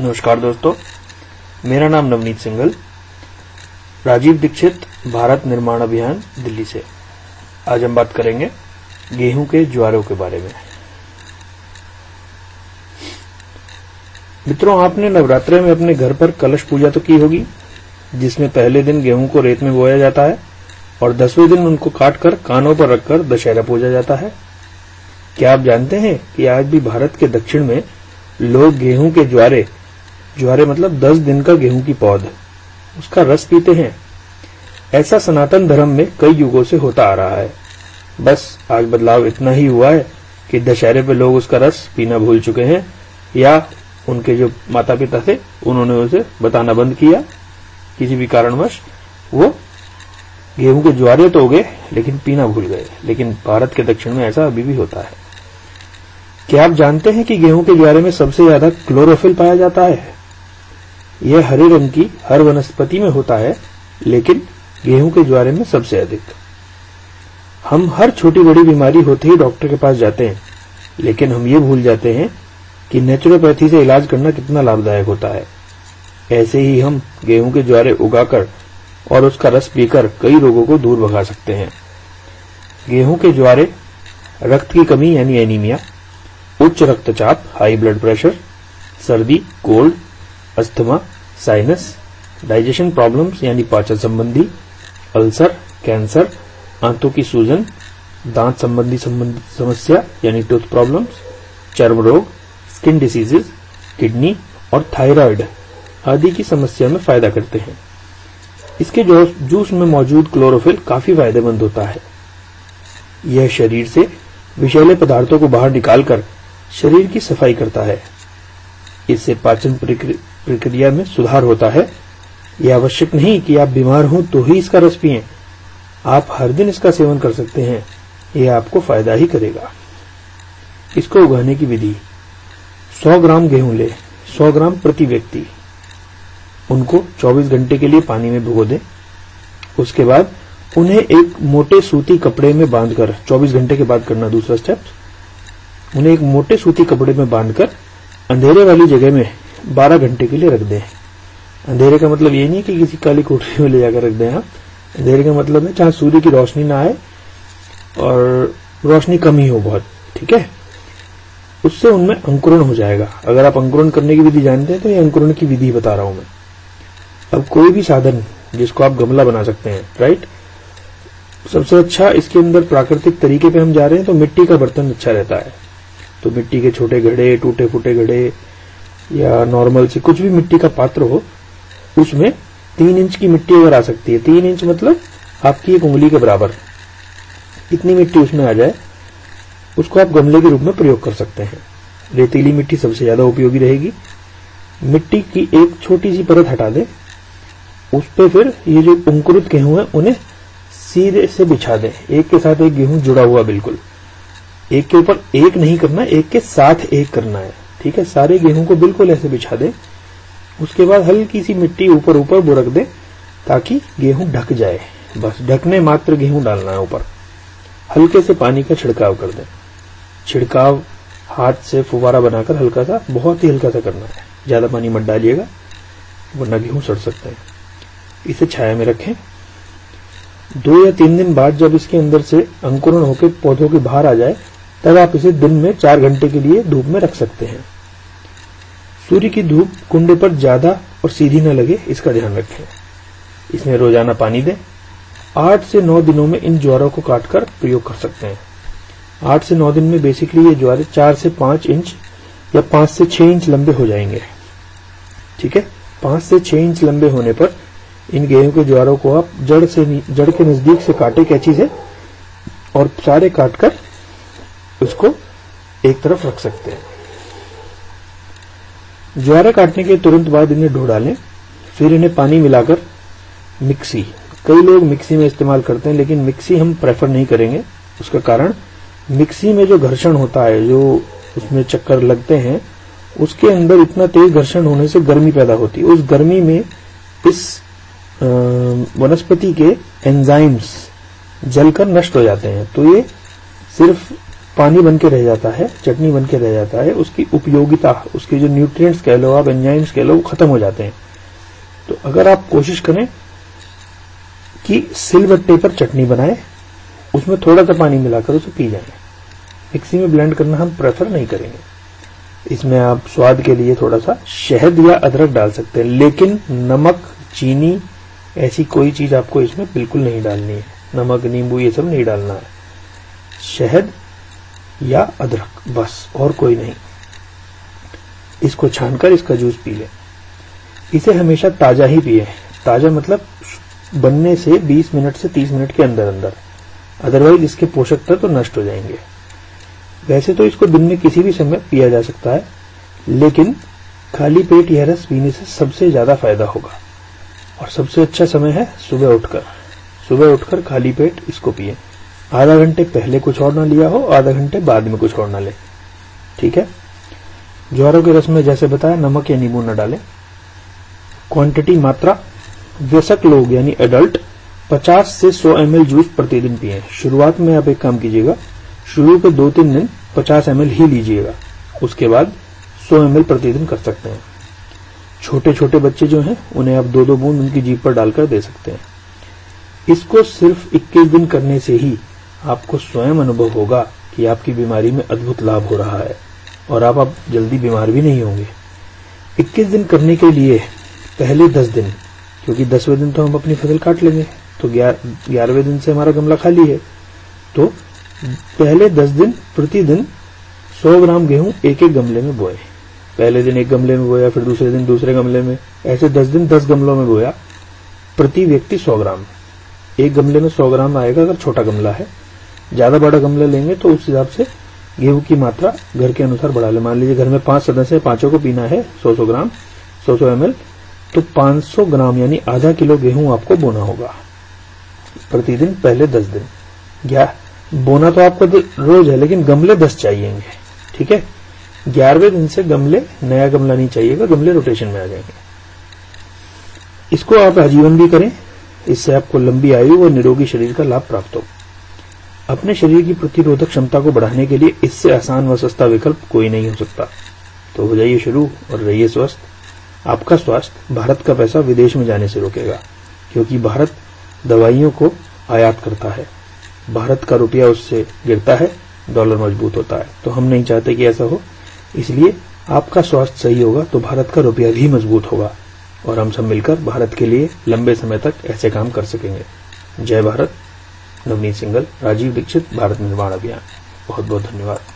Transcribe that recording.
नमस्कार दोस्तों, मेरा नाम नवनीत सिंघल, राजीव दीक्षित, भारत निर्माण अभियान, दिल्ली से। आज हम बात करेंगे गेहूँ के ज्वारों के बारे में। मित्रों, आपने नवरात्रे में अपने घर पर कलश पूजा तो की होगी, जिसमें पहले दिन गेहूँ को रेत में बोया जाता है, और दसवें दिन उनको काटकर कानों पर रखकर दशहरा पूजा जाता है। क्या आप जानते हैं कि आज भी भारत के दक्षिण में लोग गेहूँ के ज्वारे ज्वारे मतलब दस दिन का गेहूँ की पौध उसका रस पीते हैं। ऐसा सनातन धर्म में कई युगों से होता आ रहा है। बस आज बदलाव इतना ही हुआ है कि दशहरे पे लोग उसका रस पीना भूल चुके हैं, या उनके जो माता पिता थे, उन्होंने उसे बताना बंद किया। किसी भी कारणवश वो गेहूँ के ज्वारे तो हो गए, लेकिन पीना भूल गए। लेकिन भारत के दक्षिण में ऐसा अभी भी होता है। क्या आप जानते हैं कि गेहूँ के ज्वारे में सबसे ज़्यादा क्लोरोफिल पाया जाता है? यह हरे रंग की हर वनस्पति में होता है, लेकिन गेहूँ के ज्वारे में सबसे अधिक। हम हर छोटी बड़ी बीमारी होते ही डॉक्टर के पास जाते हैं, लेकिन हम ये भूल जाते हैं कि नेचुरोपैथी से इलाज करना कितना लाभदायक होता है। ऐसे ही हम गेहूँ के ज्वारे उगाकर और उसका रस पीकर कई रोगों को दूर भगा सकते हैं। गेहूँ के ज्वारे रक्त की कमी यानी एनीमिया उच्च रक्तचाप हाई ब्लड प्रेशर सर्दी cold asthma sinus digestion problems यानी पाचन संबंधी अल्सर कैंसर आंतों की सूजन, दांत संबंधी समस्या, यानी टूथ प्रॉब्लम्स चर्म रोग स्किन डिसीजेज किडनी और थायराइड आदि की समस्या में फ़ायदा करते हैं। इसके जो जूस में मौजूद क्लोरोफिल काफ़ी फ़ायदेमंद होता है। यह शरीर से विषैले पदार्थों को बाहर निकालकर शरीर की सफ़ाई करता है। इससे पाचन प्रक्रिया में सुधार होता है। यह आवश्यक नहीं कि आप बीमार हो तो ही इसका रस पिए। आप हर दिन इसका सेवन कर सकते हैं। यह आपको फ़ायदा ही करेगा। इसको उगाने की विधि। 100 ग्राम गेहूँ ले। 100 ग्राम प्रति व्यक्ति। उनको 24 घंटे के लिए पानी में भिगो दें। उसके बाद उन्हें एक मोटे सूती कपड़े में बांधकर 24 घंटे के बाद करना दूसरा स्टेप उन्हें एक मोटे सूती कपड़े में बांधकर अंधेरे वाली जगह में 12 घंटे के लिए रख दें। अंधेरे का मतलब ये नहीं कि किसी काली कोठरी में ले जाकर रख दें आप। अंधेरे का मतलब है जहाँ सूर्य की रोशनी ना आए और रोशनी कम ही हो बहुत, ठीक है? उससे उनमें अंकुरण हो जाएगा। अगर आप अंकुरण करने की विधि जानते हैं तो ये अंकुरण की विधि बता रहा हूँ मैं। अब कोई भी साधन जिसको आप गमला बना सकते हैं राइट सबसे अच्छा इसके अंदर प्राकृतिक तरीके पे हम जा रहे हैं तो मिट्टी का बर्तन अच्छा रहता है। तो मिट्टी के छोटे घड़े टूटे फूटे घड़े या नॉर्मल से, कुछ भी मिट्टी का पात्र हो, उसमें तीन इंच की मिट्टी अगर आ सकती है, तीन इंच मतलब आपकी एक उंगली के बराबर, इतनी मिट्टी उसमें आ जाए, उसको आप गमले के रूप में प्रयोग कर सकते हैं। रेतीली मिट्टी सबसे ज़्यादा उपयोगी रहेगी। मिट्टी की एक छोटी सी परत हटा दें, उस पर फिर ये जो अंकुरित गेहूँ है, उन्हें सीधे से बिछा दें। एक के साथ एक गेहूँ जुड़ा हुआ बिल्कुल। एक के ऊपर एक नहीं करना, एक के साथ एक करना है। ठीक है, सारे गेहूँ को बिल्कुल ऐसे बिछा दे। उसके बाद हल्की सी मिट्टी ऊपर ऊपर बुरक दें, ताकि गेहूँ ढक जाए। बस, ढकने मात्र गेहूँ डालना है ऊपर। हल्के से पानी का छिड़काव कर दें। छिड़काव हाथ से फुवारा बनाकर हल्का सा, बहुत ही हल्का सा करना है। ज़्यादा पानी मत डालिएगा, वरना गेहूँ सड़ सकते हैं। इसे छाया में रखें। दो या तीन दिन बाद जब इसके अंदर से अंकुरण होकर पौधों के बाहर आ जाए, तब आप इसे दिन में चार घंटे के लिए धूप में रख सकते हैं। सूर्य की धूप कुंडे पर ज़्यादा और सीधी न लगे, इसका ध्यान रखें। इसमें रोज़ाना पानी दें। आठ से नौ दिनों में इन ज्वारों को काटकर प्रयोग कर सकते हैं। आठ से नौ दिन में बेसिकली ये ज्वारे चार से पाँच इंच या पाँच से छह इंच लंबे हो जाएँगे। ठीक है? पाँच से छह इंच लंबे होने पर इन गेहूँ के ज्वारों को आप जड़ से, जड़ के नज़दीक से काटे कैची से और सारे काटकर उसको एक तरफ़ रख सकते हैं। ज्वारे काटने के तुरंत बाद इन्हें ढो डालें, फिर इन्हें पानी मिलाकर मिक्सी। कई लोग मिक्सी में इस्तेमाल करते हैं, लेकिन मिक्सी हम प्रेफर नहीं करेंगे। उसका कारण, मिक्सी में जो घर्षण होता है, जो उसमें चक्कर लगते हैं, उसके अंदर इतना तेज घर्षण होने से गर्मी पैदा होती है। उस गर्मी में इस वनस्पति के एंजाइम्स जलकर नष्ट हो जाते हैं। तो ये सिर्फ़ पानी बन के रह जाता है, चटनी बन के रह जाता है, उसकी उपयोगिता, उसके जो न्यूट्रिएंट्स कह लो आप एंजाइम्स कह लो, वो खत्म हो जाते हैं। तो अगर आप कोशिश करें कि सिलबट्टे पर चटनी बनाए, उसमें थोड़ा सा पानी मिलाकर उसे पी जाए। मिक्सी में ब्लेंड करना हम प्रेफर नहीं करेंगे। इसमें आप स्वाद के लिए थोड़ा सा शहद या अदरक डाल सकते हैं, लेकिन नमक, चीनी, ऐसी कोई चीज़ आपको इसमें बिल्कुल नहीं डालनी है। नमक, नींबू, ये सब नहीं डालना है। शहद या अदरक, बस, और कोई नहीं। इसको छानकर इसका जूस पी लें। इसे हमेशा ताज़ा ही पिए। ताज़ा मतलब बनने से 20 मिनट से 30 मिनट के अंदर अंदर। अदरवाइज़ इसके पोषक तत्व तो नष्ट हो जाएँगे। वैसे तो इसको दिन में किसी भी समय पिया जा सकता है, लेकिन खाली पेट यह रस पीने से सबसे ज़्यादा फ़ायदा होगा। और सबसे अच्छा समय है सुबह उठकर। सुबह उठकर खाली पेट इसको पिए। आधा घंटे पहले कुछ और ना लिया हो, आधा घंटे बाद में कुछ और ना ले। ठीक है? ज्वारों के रस में जैसे बताया, नमक या नींबू न डालें। क्वांटिटी मात्रा, व्यसक लोग, यानी एडल्ट 50 से 100 एम जूस प्रतिदिन पिए। शुरुआत में आप एक काम कीजिएगा, शुरू के दो तीन दिन 50 एम ही लीजिएगा। उसके बाद 100 एम प्रतिदिन कर सकते हैं। छोटे छोटे बच्चे जो हैं, उन्हें आप दो दो बूंद उनकी जीप पर डालकर दे सकते हैं। इसको सिर्फ़ 21 दिन करने से ही आपको स्वयं अनुभव होगा कि आपकी बीमारी में अद्भुत लाभ हो रहा है और आप अब जल्दी बीमार भी नहीं होंगे। 21 दिन करने के लिए पहले 10 दिन, क्योंकि दसवें दिन तो हम अपनी फ़सल काट लेंगे तो ग्यारहवें दिन से हमारा गमला खाली है। तो पहले 10 दिन, प्रतिदिन 100 ग्राम गेहूँ एक एक गमले में बोए। पहले दिन एक गमले में बोया, फिर दूसरे दिन दूसरे गमले में। ऐसे 10 दिन 10 गमलों में बोया। प्रति व्यक्ति 100 ग्राम। एक गमले में 100 ग्राम आएगा अगर छोटा गमला है। ज़्यादा बड़ा गमला लेंगे तो उस हिसाब से गेहूँ की मात्रा घर के अनुसार बढ़ा ले। मान लीजिए घर में पाँच सदस्य पाँचों को पीना है सौ सौ ग्राम सौ सौ एम तो 500 ग्राम यानी आधा किलो गेहूँ आपको बोना होगा। प्रतिदिन पहले दस दिन। या बोना तो आपको रोज है, लेकिन गमले दस चाहिए ठीक है? ग्यारहवें दिन से गमले, नया गमला नहीं चाहिएगा, गमले रोटेशन में आ जाएँगे। इसको आप आजीवन भी करें, इससे आपको लंबी आयु और निरोगी शरीर का लाभ प्राप्त हो अपने शरीर की प्रतिरोधक क्षमता को बढ़ाने के लिए इससे आसान व सस्ता विकल्प कोई नहीं हो सकता। तो हो जाइए शुरू और रहिए स्वस्थ। आपका स्वास्थ्य भारत का पैसा विदेश में जाने से रोकेगा, क्योंकि भारत दवाइयों को आयात करता है। भारत का रुपया उससे गिरता है, डॉलर मज़बूत होता है। तो हम नहीं चाहते कि ऐसा हो। इसलिए आपका स्वास्थ्य सही होगा तो भारत का रुपया भी मज़बूत होगा और हम सब मिलकर भारत के लिए लंबे समय तक ऐसे काम कर सकेंगे। जय भारत। नवनीत सिंगल राजीव दीक्षित भारत निर्माण अभियान। बहुत बहुत धन्यवाद।